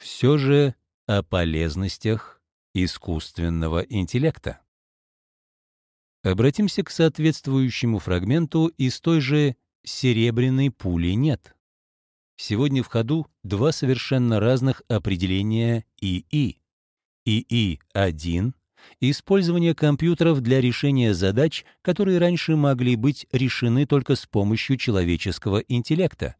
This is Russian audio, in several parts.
Все же о полезностях искусственного интеллекта. Обратимся к соответствующему фрагменту из той же «серебряной пули нет». Сегодня в ходу два совершенно разных определения ИИ. ИИ-1 — использование компьютеров для решения задач, которые раньше могли быть решены только с помощью человеческого интеллекта.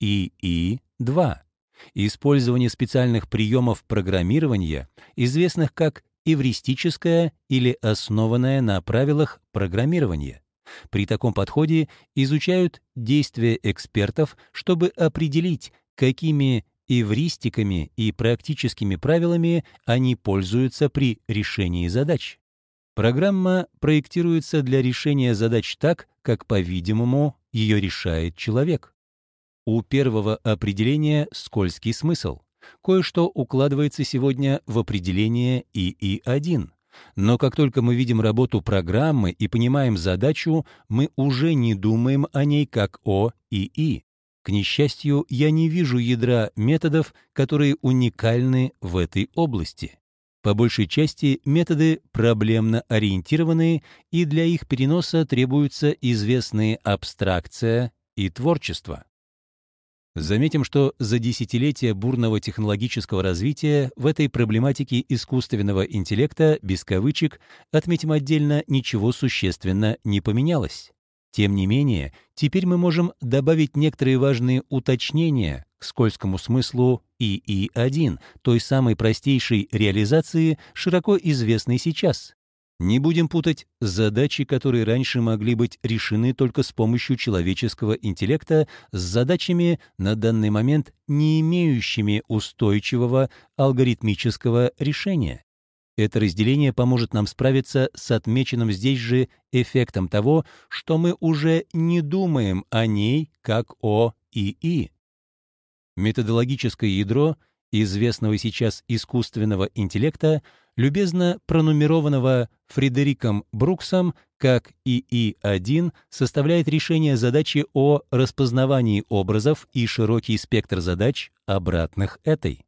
ИИ-2 — использование специальных приемов программирования, известных как эвристическое или основанное на правилах программирования. При таком подходе изучают действия экспертов, чтобы определить, какими эвристиками и практическими правилами они пользуются при решении задач. Программа проектируется для решения задач так, как, по-видимому, ее решает человек. У первого определения скользкий смысл. Кое-что укладывается сегодня в определение ИИ-1. Но как только мы видим работу программы и понимаем задачу, мы уже не думаем о ней как о ИИ. К несчастью, я не вижу ядра методов, которые уникальны в этой области. По большей части методы проблемно ориентированные, и для их переноса требуются известные абстракция и творчество. Заметим, что за десятилетия бурного технологического развития в этой проблематике искусственного интеллекта, без кавычек, отметим отдельно, ничего существенно не поменялось. Тем не менее, теперь мы можем добавить некоторые важные уточнения к скользкому смыслу ИИ-1, той самой простейшей реализации, широко известной сейчас. Не будем путать задачи, которые раньше могли быть решены только с помощью человеческого интеллекта, с задачами, на данный момент не имеющими устойчивого алгоритмического решения. Это разделение поможет нам справиться с отмеченным здесь же эффектом того, что мы уже не думаем о ней как о ИИ. Методологическое ядро известного сейчас искусственного интеллекта — любезно пронумерованного Фредериком Бруксом как ИИ-1 составляет решение задачи о распознавании образов и широкий спектр задач, обратных этой.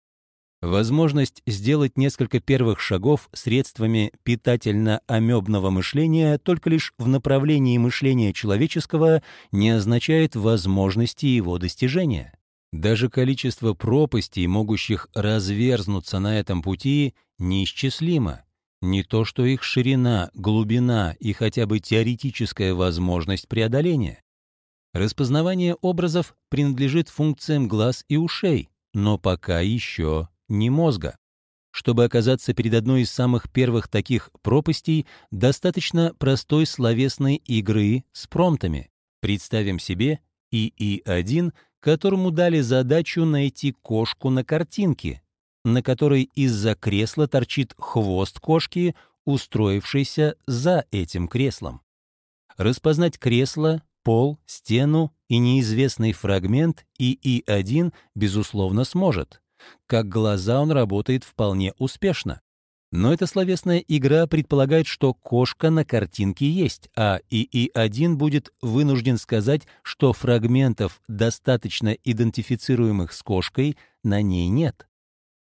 Возможность сделать несколько первых шагов средствами питательно-амебного мышления только лишь в направлении мышления человеческого не означает возможности его достижения. Даже количество пропастей, могущих разверзнуться на этом пути, неисчислимо. Не то что их ширина, глубина и хотя бы теоретическая возможность преодоления. Распознавание образов принадлежит функциям глаз и ушей, но пока еще не мозга. Чтобы оказаться перед одной из самых первых таких пропастей, достаточно простой словесной игры с промптами. Представим себе ИИ-1 которому дали задачу найти кошку на картинке, на которой из-за кресла торчит хвост кошки, устроившейся за этим креслом. Распознать кресло, пол, стену и неизвестный фрагмент ИИ-1, безусловно, сможет. Как глаза он работает вполне успешно. Но эта словесная игра предполагает, что кошка на картинке есть, а ИИ-1 будет вынужден сказать, что фрагментов, достаточно идентифицируемых с кошкой, на ней нет.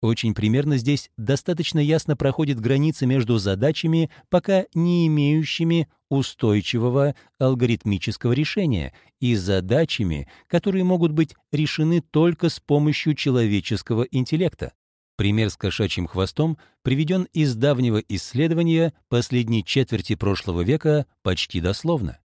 Очень примерно здесь достаточно ясно проходит граница между задачами, пока не имеющими устойчивого алгоритмического решения, и задачами, которые могут быть решены только с помощью человеческого интеллекта. Пример с кошачьим хвостом приведен из давнего исследования последней четверти прошлого века почти дословно.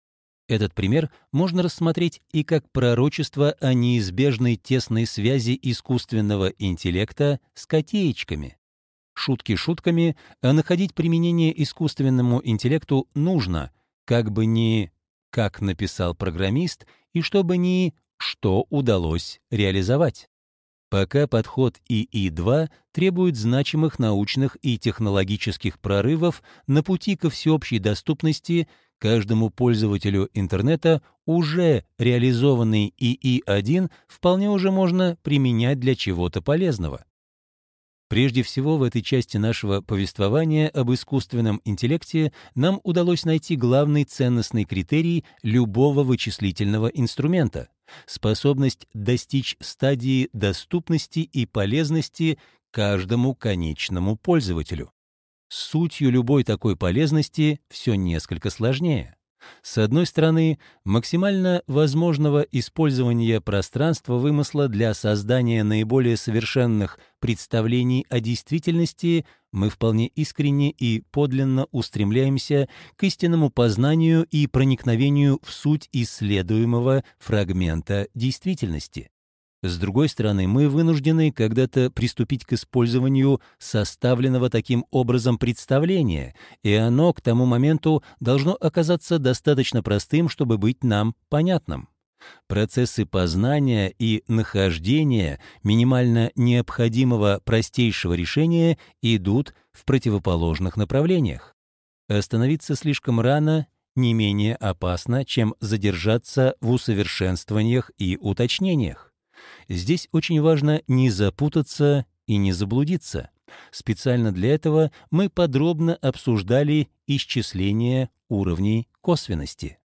Этот пример можно рассмотреть и как пророчество о неизбежной тесной связи искусственного интеллекта с котеечками. Шутки шутками, а находить применение искусственному интеллекту нужно, как бы ни «как написал программист» и чтобы ни «что удалось реализовать». Пока подход ИИ-2 требует значимых научных и технологических прорывов на пути ко всеобщей доступности каждому пользователю интернета уже реализованный ИИ-1 вполне уже можно применять для чего-то полезного. Прежде всего, в этой части нашего повествования об искусственном интеллекте нам удалось найти главный ценностный критерий любого вычислительного инструмента способность достичь стадии доступности и полезности каждому конечному пользователю. Сутью любой такой полезности все несколько сложнее. С одной стороны, максимально возможного использования пространства вымысла для создания наиболее совершенных представлений о действительности мы вполне искренне и подлинно устремляемся к истинному познанию и проникновению в суть исследуемого фрагмента действительности. С другой стороны, мы вынуждены когда-то приступить к использованию составленного таким образом представления, и оно к тому моменту должно оказаться достаточно простым, чтобы быть нам понятным. Процессы познания и нахождения минимально необходимого простейшего решения идут в противоположных направлениях. Остановиться слишком рано не менее опасно, чем задержаться в усовершенствованиях и уточнениях. Здесь очень важно не запутаться и не заблудиться. Специально для этого мы подробно обсуждали исчисление уровней косвенности.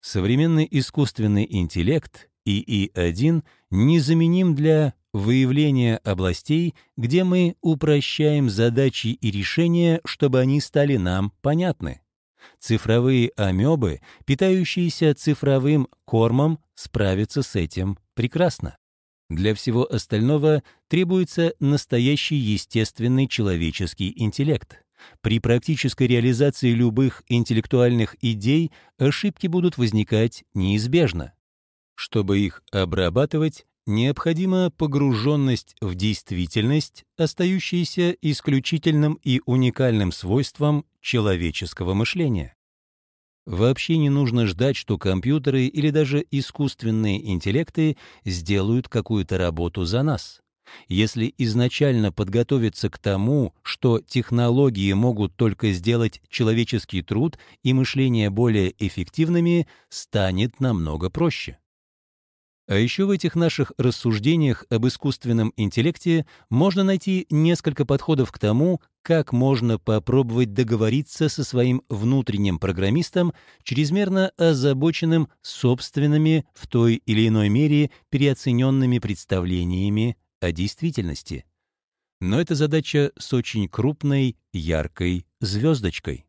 Современный искусственный интеллект ИИ-1 незаменим для выявления областей, где мы упрощаем задачи и решения, чтобы они стали нам понятны. Цифровые амебы, питающиеся цифровым кормом, справятся с этим прекрасно. Для всего остального требуется настоящий естественный человеческий интеллект. При практической реализации любых интеллектуальных идей ошибки будут возникать неизбежно. Чтобы их обрабатывать, необходима погруженность в действительность, остающаяся исключительным и уникальным свойством человеческого мышления. Вообще не нужно ждать, что компьютеры или даже искусственные интеллекты сделают какую-то работу за нас. Если изначально подготовиться к тому, что технологии могут только сделать человеческий труд и мышление более эффективными, станет намного проще. А еще в этих наших рассуждениях об искусственном интеллекте можно найти несколько подходов к тому, как можно попробовать договориться со своим внутренним программистом, чрезмерно озабоченным собственными в той или иной мере переоцененными представлениями о действительности. Но это задача с очень крупной, яркой звездочкой.